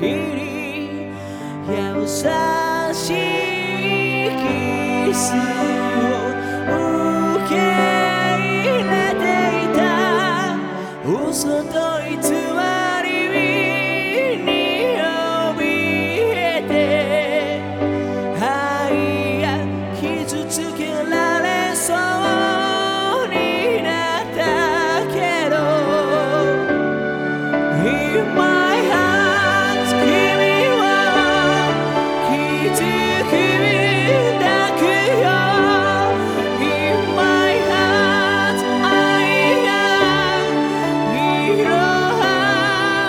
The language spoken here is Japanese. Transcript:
り優しいキスを受け入れていた。嘘と偽り